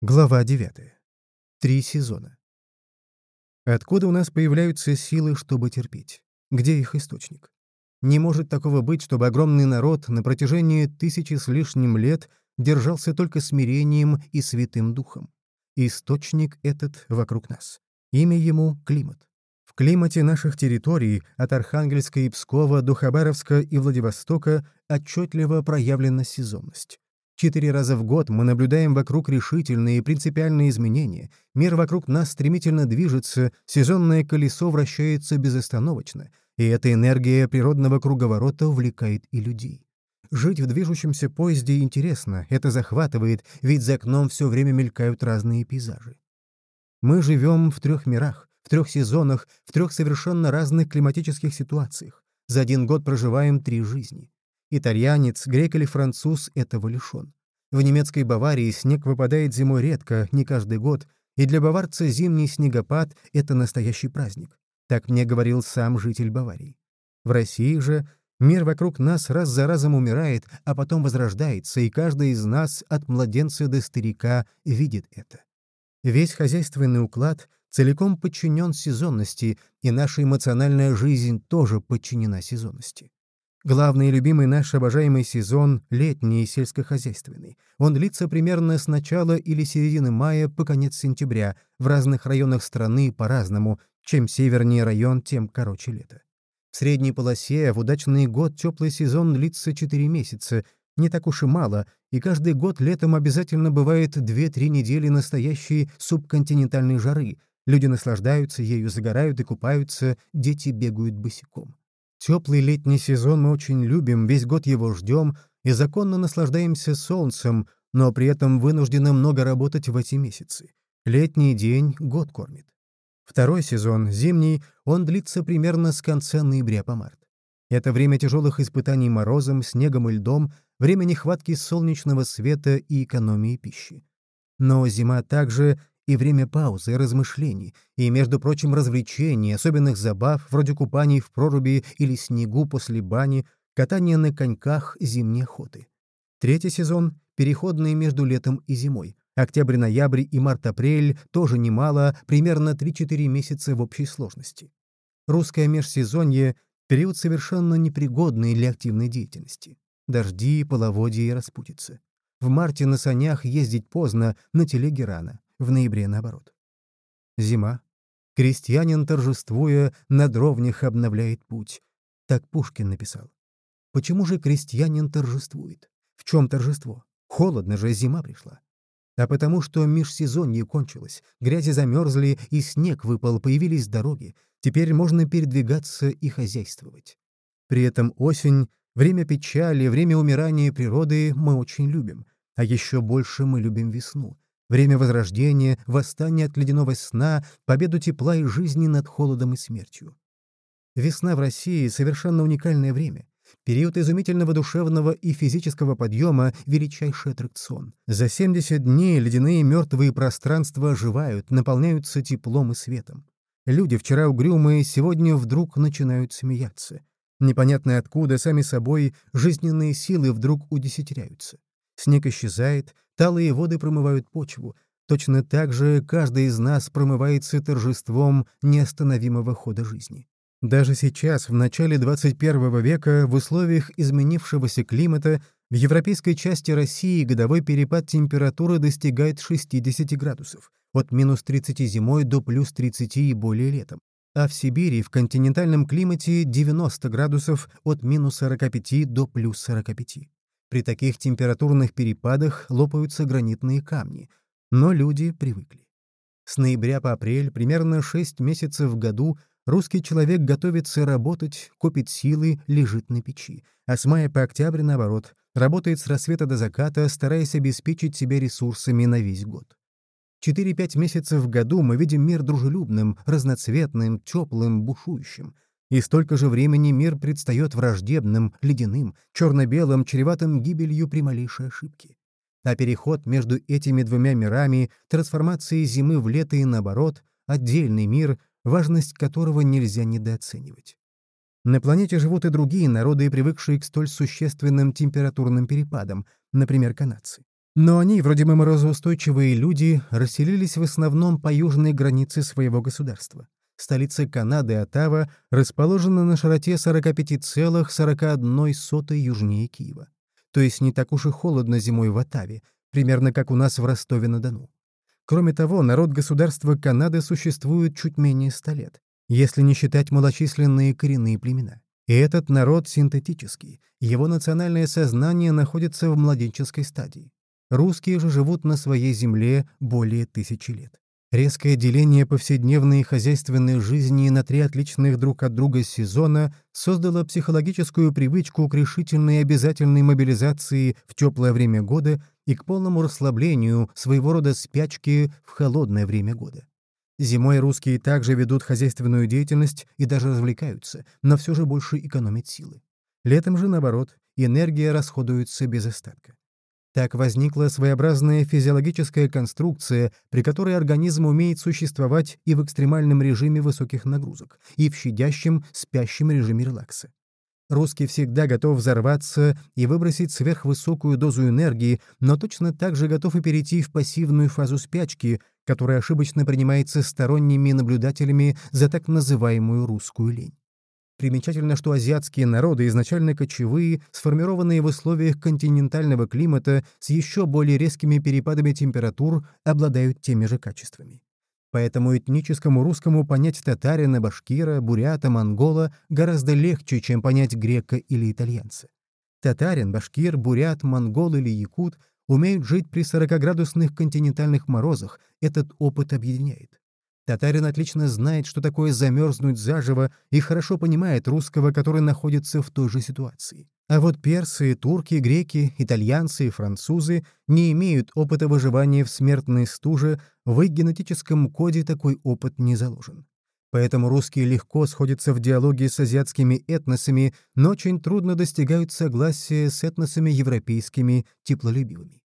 Глава 9. Три сезона. Откуда у нас появляются силы, чтобы терпеть? Где их источник? Не может такого быть, чтобы огромный народ на протяжении тысячи с лишним лет держался только смирением и святым духом. Источник этот вокруг нас. Имя ему — климат. В климате наших территорий от Архангельска и Пскова до Хабаровска и Владивостока отчетливо проявлена сезонность. Четыре раза в год мы наблюдаем вокруг решительные и принципиальные изменения. Мир вокруг нас стремительно движется, сезонное колесо вращается безостановочно, и эта энергия природного круговорота увлекает и людей. Жить в движущемся поезде интересно, это захватывает, ведь за окном все время мелькают разные пейзажи. Мы живем в трех мирах, в трех сезонах, в трех совершенно разных климатических ситуациях. За один год проживаем три жизни. Итальянец, грек или француз этого лишен. В немецкой Баварии снег выпадает зимой редко, не каждый год, и для баварца зимний снегопад — это настоящий праздник. Так мне говорил сам житель Баварии. В России же мир вокруг нас раз за разом умирает, а потом возрождается, и каждый из нас, от младенца до старика, видит это. Весь хозяйственный уклад целиком подчинен сезонности, и наша эмоциональная жизнь тоже подчинена сезонности. Главный и любимый наш обожаемый сезон — летний и сельскохозяйственный. Он длится примерно с начала или середины мая по конец сентября, в разных районах страны по-разному, чем севернее район, тем короче лето. В средней полосе в удачный год теплый сезон длится 4 месяца, не так уж и мало, и каждый год летом обязательно бывает 2-3 недели настоящей субконтинентальной жары. Люди наслаждаются ею, загорают и купаются, дети бегают босиком. Теплый летний сезон мы очень любим, весь год его ждем и законно наслаждаемся солнцем, но при этом вынуждены много работать в эти месяцы. Летний день год кормит. Второй сезон, зимний, он длится примерно с конца ноября по март. Это время тяжелых испытаний морозом, снегом и льдом, время нехватки солнечного света и экономии пищи. Но зима также и время паузы, размышлений, и, между прочим, развлечений, особенных забав, вроде купаний в проруби или снегу после бани, катания на коньках, зимней охоты. Третий сезон — переходный между летом и зимой. Октябрь-ноябрь и март-апрель тоже немало, примерно 3-4 месяца в общей сложности. Русское межсезонье — период совершенно непригодный для активной деятельности. Дожди, половодье и распутица. В марте на санях ездить поздно, на телеге рано в ноябре наоборот. Зима. Крестьянин, торжествуя, на дровнях обновляет путь. Так Пушкин написал. Почему же крестьянин торжествует? В чем торжество? Холодно же, зима пришла. А потому что межсезонье кончилось, грязи замерзли, и снег выпал, появились дороги. Теперь можно передвигаться и хозяйствовать. При этом осень, время печали, время умирания природы мы очень любим. А еще больше мы любим весну. Время Возрождения, восстание от ледяного сна, победу тепла и жизни над холодом и смертью. Весна в России — совершенно уникальное время. Период изумительного душевного и физического подъема — величайший аттракцион. За 70 дней ледяные мертвые пространства оживают, наполняются теплом и светом. Люди, вчера угрюмые, сегодня вдруг начинают смеяться. Непонятно откуда, сами собой, жизненные силы вдруг удесятеряются. Снег исчезает, талые воды промывают почву. Точно так же каждый из нас промывается торжеством неостановимого хода жизни. Даже сейчас, в начале 21 века, в условиях изменившегося климата, в европейской части России годовой перепад температуры достигает 60 градусов, от минус 30 зимой до плюс 30 и более летом. А в Сибири в континентальном климате 90 градусов от минус 45 до плюс 45. При таких температурных перепадах лопаются гранитные камни, но люди привыкли. С ноября по апрель, примерно 6 месяцев в году, русский человек готовится работать, копит силы, лежит на печи, а с мая по октябрь, наоборот, работает с рассвета до заката, стараясь обеспечить себя ресурсами на весь год. 4-5 месяцев в году мы видим мир дружелюбным, разноцветным, теплым, бушующим — и столько же времени мир предстает враждебным, ледяным, черно-белым, чреватым гибелью при малейшей ошибке. А переход между этими двумя мирами, трансформация зимы в лето и наоборот, отдельный мир, важность которого нельзя недооценивать. На планете живут и другие народы, привыкшие к столь существенным температурным перепадам, например, канадцы. Но они, вроде мы морозоустойчивые люди, расселились в основном по южной границе своего государства. Столица Канады, Оттава, расположена на широте 45,41 южнее Киева. То есть не так уж и холодно зимой в Оттаве, примерно как у нас в Ростове-на-Дону. Кроме того, народ государства Канады существует чуть менее ста лет, если не считать малочисленные коренные племена. И этот народ синтетический, его национальное сознание находится в младенческой стадии. Русские же живут на своей земле более тысячи лет. Резкое деление повседневной и хозяйственной жизни на три отличных друг от друга сезона создало психологическую привычку к решительной и обязательной мобилизации в теплое время года и к полному расслаблению своего рода спячки в холодное время года. Зимой русские также ведут хозяйственную деятельность и даже развлекаются, но все же больше экономят силы. Летом же, наоборот, энергия расходуется без остатка. Так возникла своеобразная физиологическая конструкция, при которой организм умеет существовать и в экстремальном режиме высоких нагрузок, и в щадящем, спящем режиме релакса. Русский всегда готов взорваться и выбросить сверхвысокую дозу энергии, но точно так же готов и перейти в пассивную фазу спячки, которая ошибочно принимается сторонними наблюдателями за так называемую русскую лень. Примечательно, что азиатские народы, изначально кочевые, сформированные в условиях континентального климата с еще более резкими перепадами температур, обладают теми же качествами. Поэтому этническому русскому понять татарина, башкира, бурята, монгола гораздо легче, чем понять грека или итальянца. Татарин, башкир, бурят, монгол или якут умеют жить при 40-градусных континентальных морозах, этот опыт объединяет. Татарин отлично знает, что такое замерзнуть заживо, и хорошо понимает русского, который находится в той же ситуации. А вот персы, турки, греки, итальянцы и французы не имеют опыта выживания в смертной стуже, в их генетическом коде такой опыт не заложен. Поэтому русские легко сходятся в диалоге с азиатскими этносами, но очень трудно достигают согласия с этносами европейскими, теплолюбивыми.